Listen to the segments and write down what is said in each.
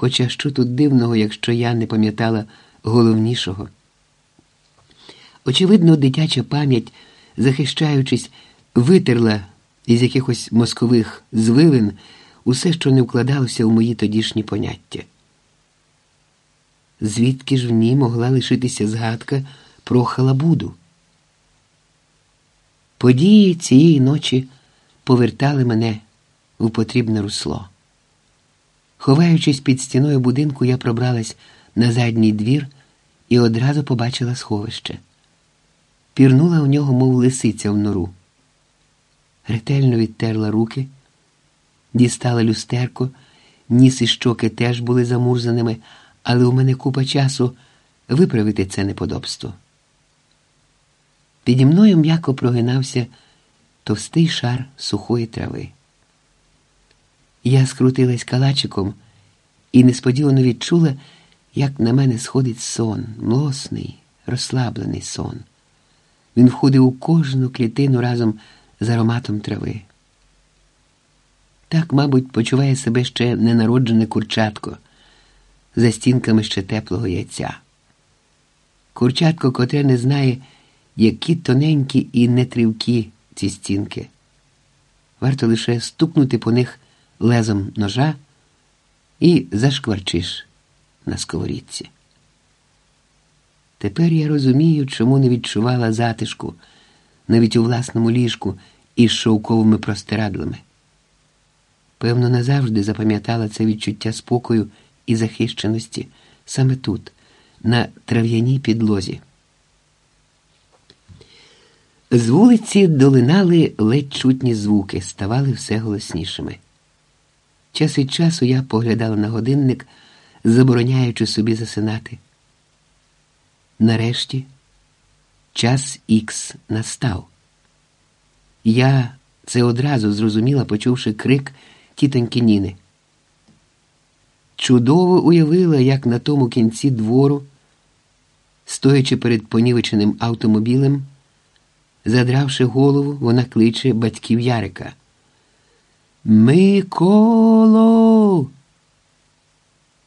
Хоча що тут дивного, якщо я не пам'ятала головнішого. Очевидно, дитяча пам'ять, захищаючись, витерла із якихось мозкових звивин усе, що не вкладалося у мої тодішні поняття. Звідки ж в ній могла лишитися згадка про халабуду? Події цієї ночі повертали мене у потрібне русло. Ховаючись під стіною будинку, я пробралась на задній двір і одразу побачила сховище. Пірнула у нього, мов лисиця в нору. Ретельно відтерла руки, дістала люстерко, ніс і щоки теж були замурзаними, але у мене купа часу виправити це неподобство. Піді мною м'яко прогинався товстий шар сухої трави. Я скрутилась калачиком і несподівано відчула, як на мене сходить сон, млосний, розслаблений сон. Він входив у кожну клітину разом з ароматом трави. Так, мабуть, почуває себе ще ненароджене курчатко за стінками ще теплого яйця. Курчатко, котре не знає, які тоненькі і нетривкі ці стінки. Варто лише стукнути по них лезом ножа і зашкварчиш на сковорідці. Тепер я розумію, чому не відчувала затишку навіть у власному ліжку із шовковими простирадлами. Певно, назавжди запам'ятала це відчуття спокою і захищеності саме тут, на трав'яній підлозі. З вулиці долинали ледь чутні звуки, ставали все голоснішими. Час від часу я поглядала на годинник, забороняючи собі засинати. Нарешті час ікс настав. Я це одразу зрозуміла, почувши крик тітоньки Ніни. Чудово уявила, як на тому кінці двору, стоячи перед понівеченим автомобілем, задравши голову, вона кличе батьків Ярика. Миколо.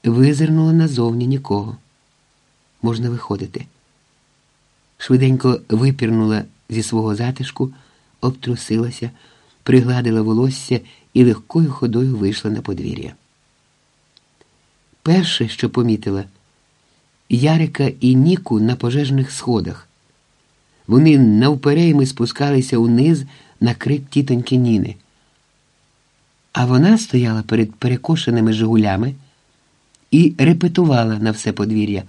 Визирнула назовні нікого. Можна виходити. Швиденько випірнула зі свого затишку, обтрусилася, пригладила волосся і легкою ходою вийшла на подвір'я. Перше, що помітила, Ярика і Ніку на пожежних сходах. Вони навперейми спускалися униз на крик тітоньки Ніни. А вона стояла перед перекошеними жигулями і репетувала на все подвір'я.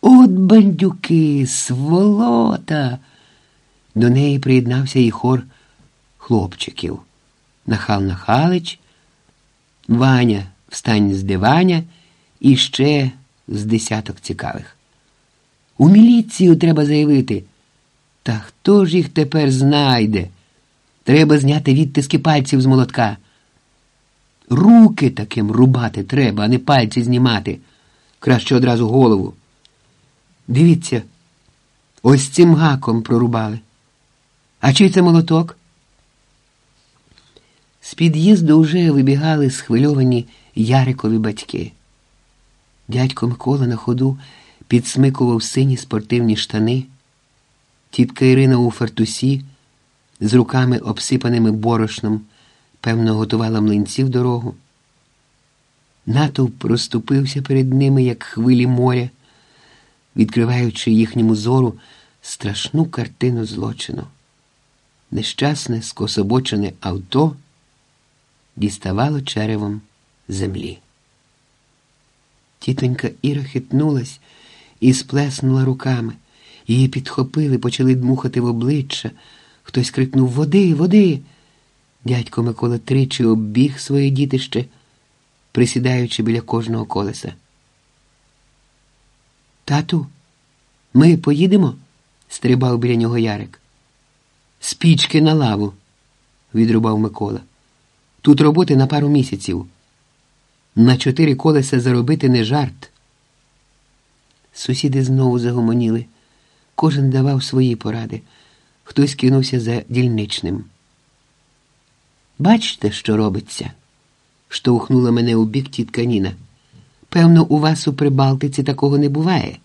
От бандюки, сволота. До неї приєднався і хор хлопчиків. Нахал Нахалич, Ваня встань з диваня і ще з десяток цікавих. У міліцію треба заявити. Та хто ж їх тепер знайде? Треба зняти відтиски пальців з молотка. Руки таким рубати треба, а не пальці знімати. Краще одразу голову. Дивіться, ось цим гаком прорубали. А чий це молоток? З під'їзду вже вибігали схвильовані Ярикові батьки. Дядько Микола на ходу підсмикував сині спортивні штани, тітка Ірина у фартусі з руками обсипаними борошном певно, готувала млинці в дорогу. Натовп розступився перед ними, як хвилі моря, відкриваючи їхньому зору страшну картину злочину. Нещасне, скособочене авто діставало черевом землі. Тітонька Іра хитнулась і сплеснула руками. Її підхопили, почали дмухати в обличчя. Хтось крикнув Води, води. Дядько Микола тричі оббіг своє дітище, присідаючи біля кожного колеса. Тату, ми поїдемо? стрибав біля нього Ярик. Спічки на лаву, відрубав Микола. Тут роботи на пару місяців. На чотири колеса заробити не жарт. Сусіди знову загомоніли. Кожен давав свої поради. Хтось кинувся за дільничним. Бачите, що робиться? штовхнула мене у бік тітка Ніна. Певно, у вас у Прибалтиці такого не буває.